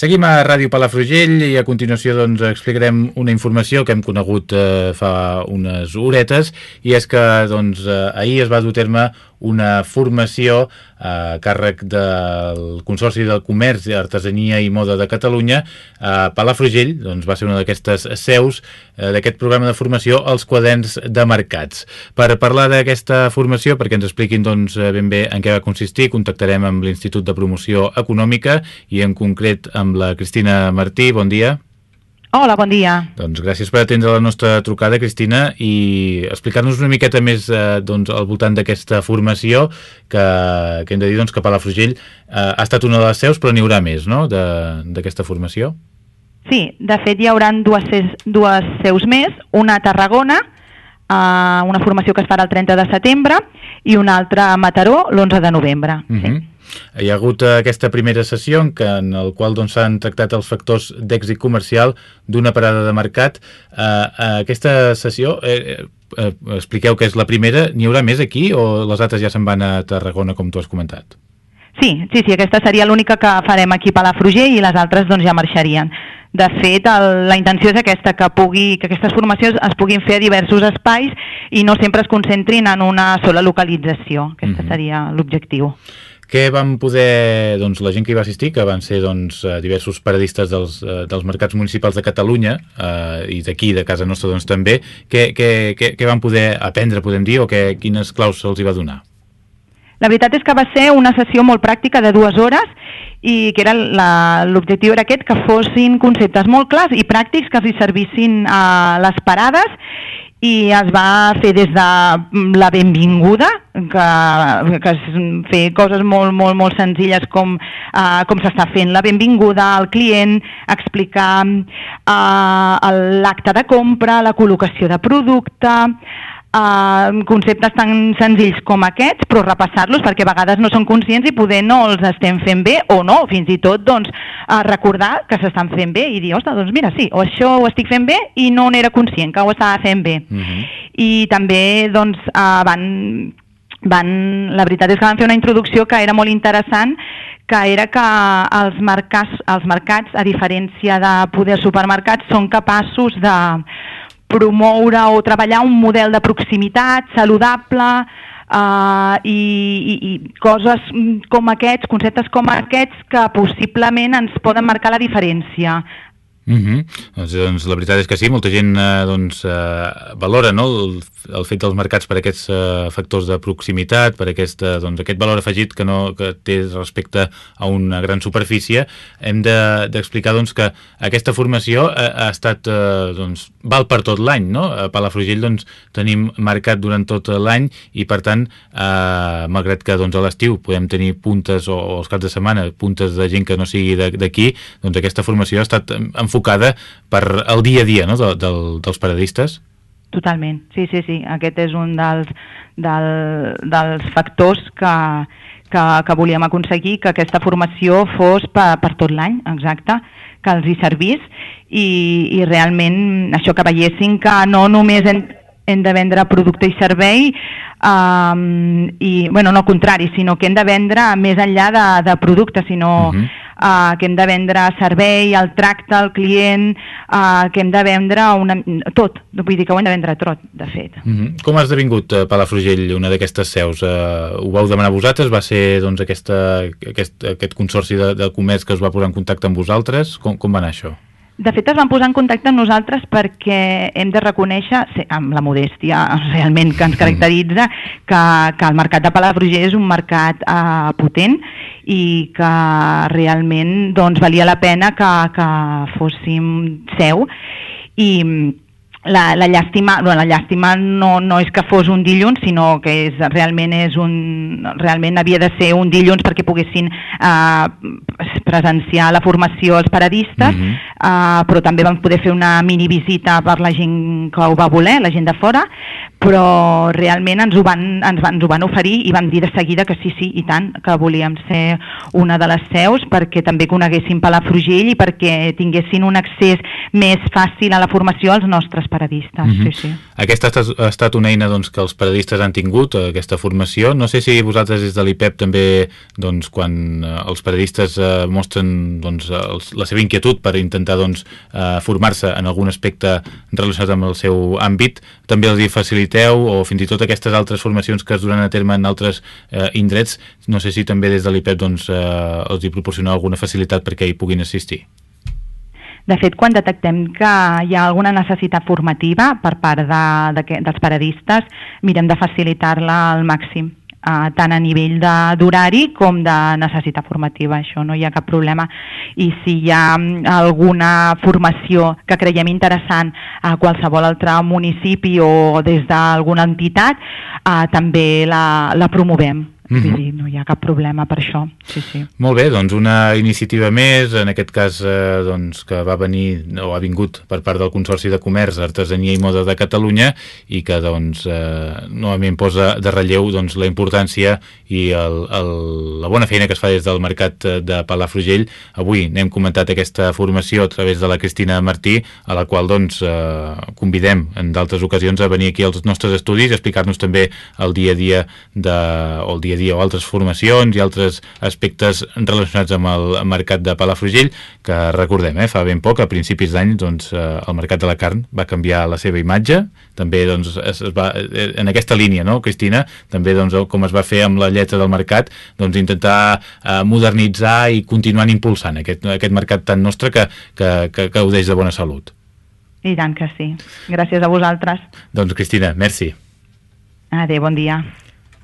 Seguim a Ràdio Palafrugell i a continuació doncs, explicarem una informació que hem conegut eh, fa unes horetes i és que doncs, eh, ahir es va dur terme una formació a càrrec del Consorci del Comerç, Artesania i Moda de Catalunya a Palafrugell, doncs va ser una d'aquestes seus eh, d'aquest programa de formació als quaderns de mercats. Per parlar d'aquesta formació, perquè ens expliquin doncs, ben bé en què va consistir, contactarem amb l'Institut de Promoció Econòmica i en concret amb la Cristina Martí. Bon dia. Hola, bon dia. Doncs gràcies per atendre la nostra trucada, Cristina, i explicar-nos una miqueta més eh, doncs, al voltant d'aquesta formació que, que hem de dir doncs, que Palafrugell eh, ha estat una de les seus, però n'hi haurà més, no?, d'aquesta formació. Sí, de fet hi haurà dues, dues seus més, una a Tarragona, eh, una formació que es farà el 30 de setembre, i una altra a Mataró l'11 de novembre. Uh -huh. sí. Hi ha hagut eh, aquesta primera sessió en, que, en el qual doncs, s'han doncs, tractat els factors d'èxit comercial d'una parada de mercat. Eh, eh, aquesta sessió, eh, eh, expliqueu que és la primera, n'hi haurà més aquí o les altres ja se'n van a Tarragona, com tu has comentat? Sí, sí, sí, aquesta seria l'única que farem aquí a Palafrugell i les altres doncs, ja marxarien. De fet, el, la intenció és aquesta, que, pugui, que aquestes formacions es puguin fer a diversos espais i no sempre es concentrin en una sola localització. Aquesta mm -hmm. seria l'objectiu. Què van poder, doncs, la gent que hi va assistir, que van ser doncs, eh, diversos paradistes dels, eh, dels mercats municipals de Catalunya eh, i d'aquí, de casa nostra, doncs, també, què, què, què, què van poder aprendre, podem dir, o què, quines claus se'ls hi va donar? La veritat és que va ser una sessió molt pràctica de dues hores i que era l'objectiu era aquest, que fossin conceptes molt clars i pràctics que els hi servissin a les parades i es va fer des de la benvinguda, que, que es fer coses molt, molt, molt senzilles com, uh, com s'està fent la benvinguda al client, explicar uh, l'acte de compra, la col·locació de producte, uh, conceptes tan senzills com aquests, però repassar-los perquè a vegades no són conscients i poder no els estem fent bé o no, fins i tot doncs, uh, recordar que s'estan fent bé i dir, ostres, doncs mira, sí, o això ho estic fent bé i no n'era conscient que ho estava fent bé. Uh mhm. -huh. I també doncs, uh, van, van, la veritat és que van fer una introducció que era molt interessant que era que els mercats, els mercats, a diferència de poder supermercats, són capaços de, promoure o treballar un model de proximitat saludable uh, i, i, i coses com aquests, conceptes com aquests que possiblement ens poden marcar la diferència. Mm -hmm. doncs, doncs la veritat és que sí, molta gent eh, doncs, eh, valora no, el, el fet dels mercats per aquests eh, factors de proximitat, per aquest, eh, doncs, aquest valor afegit que, no, que té respecte a una gran superfície. Hem d'explicar de, doncs, que aquesta formació ha, ha estat, eh, doncs, val per tot l'any, no? A Palafrugell doncs, tenim mercat durant tot l'any i per tant, eh, malgrat que doncs, a l'estiu podem tenir puntes o, o els caps de setmana, puntes de gent que no sigui d'aquí, doncs aquesta formació ha estat enfocada enfocada per el dia a dia no? de, de, dels paradistes? Totalment, sí, sí, sí. Aquest és un dels, del, dels factors que, que, que volíem aconseguir, que aquesta formació fos per, per tot l'any, exacte, que els hi servís i, i realment això que veiessin que no només hem, hem de vendre producte i servei um, i, bueno, no al contrari, sinó que hem de vendre més enllà de, de producte, sinó uh -huh eh, que hem de vendre servei, el tracte al client, eh, que hem de vendre una, tot, vull dir que ho hem de vendre tot, de fet. Mm -hmm. Com ha esdevingut uh, Palafrugell una d'aquestes seus? Uh, ho vau demanar vosaltres? Va ser doncs, aquesta, aquest, aquest consorci de, de comerç que us va posar en contacte amb vosaltres? Com, com va anar això? De fet, es van posar en contacte amb nosaltres perquè hem de reconèixer, amb la modèstia realment que ens caracteritza, que, que el mercat de Palafrugell és un mercat eh, potent i que realment doncs, valia la pena que, que fóssim seu. I la, la llàstima, bueno, la llàstima no, no és que fos un dilluns, sinó que és, realment, és un, realment havia de ser un dilluns perquè poguessin eh, presenciar la formació als paradistes, mm -hmm. uh, però també vam poder fer una mini visita per la gent que ho va voler, la gent de fora, però realment ens ho, van, ens, van, ens ho van oferir i vam dir de seguida que sí, sí, i tant, que volíem ser una de les seus perquè també coneguessin Palafrugell i perquè tinguessin un accés més fàcil a la formació als nostres paradistes. Mm -hmm. sí, sí. Aquesta ha estat una eina doncs, que els paradistes han tingut, aquesta formació. No sé si vosaltres des de l'IPEP també, doncs, quan eh, els paradistes eh, mostren doncs, els, la seva inquietud per intentar doncs, eh, formar-se en algun aspecte relacionat amb el seu àmbit, també els hi faciliteu o fins i tot aquestes altres formacions que es duran a terme en altres eh, indrets, no sé si també des de l'IPEP doncs, eh, els hi proporcioneu alguna facilitat perquè hi puguin assistir. De fet, quan detectem que hi ha alguna necessitat formativa per part de, de, dels paradistes, mirem de facilitar-la al màxim eh, tant a nivell d'horari com de necessitat formativa, això no hi ha cap problema. I si hi ha mm, alguna formació que creiem interessant a qualsevol altre municipi o des d'alguna entitat, eh, també la, la promovem. Mm -hmm. Vull dir, no hi ha cap problema per això. Sí, sí. Molt bé, doncs una iniciativa més, en aquest cas eh, doncs, que va venir o ha vingut per part del Consorci de Comerç, Artesania i Moda de Catalunya i que doncs, eh, novament posa de relleu doncs, la importància i el, el, la bona feina que es fa des del mercat de Palafrugell. Avui n'hem comentat aquesta formació a través de la Cristina Martí, a la qual doncs, eh, convidem en d'altres ocasions a venir aquí als nostres estudis i explicar-nos també el dia a dia de, o el dia a dia o altres formacions i altres aspectes relacionats amb el mercat de Palafrugell, que recordem, eh, fa ben poc, a principis d'any, doncs, eh, el mercat de la carn va canviar la seva imatge, també doncs, es, es va, eh, en aquesta línia, no, Cristina, també doncs, com es va fer amb la lletra del mercat, doncs, intentar eh, modernitzar i continuar impulsant aquest, aquest mercat tan nostre que, que, que, que gaudeix de bona salut. I tant que sí. Gràcies a vosaltres. Doncs, Cristina, merci. Adéu, bon dia.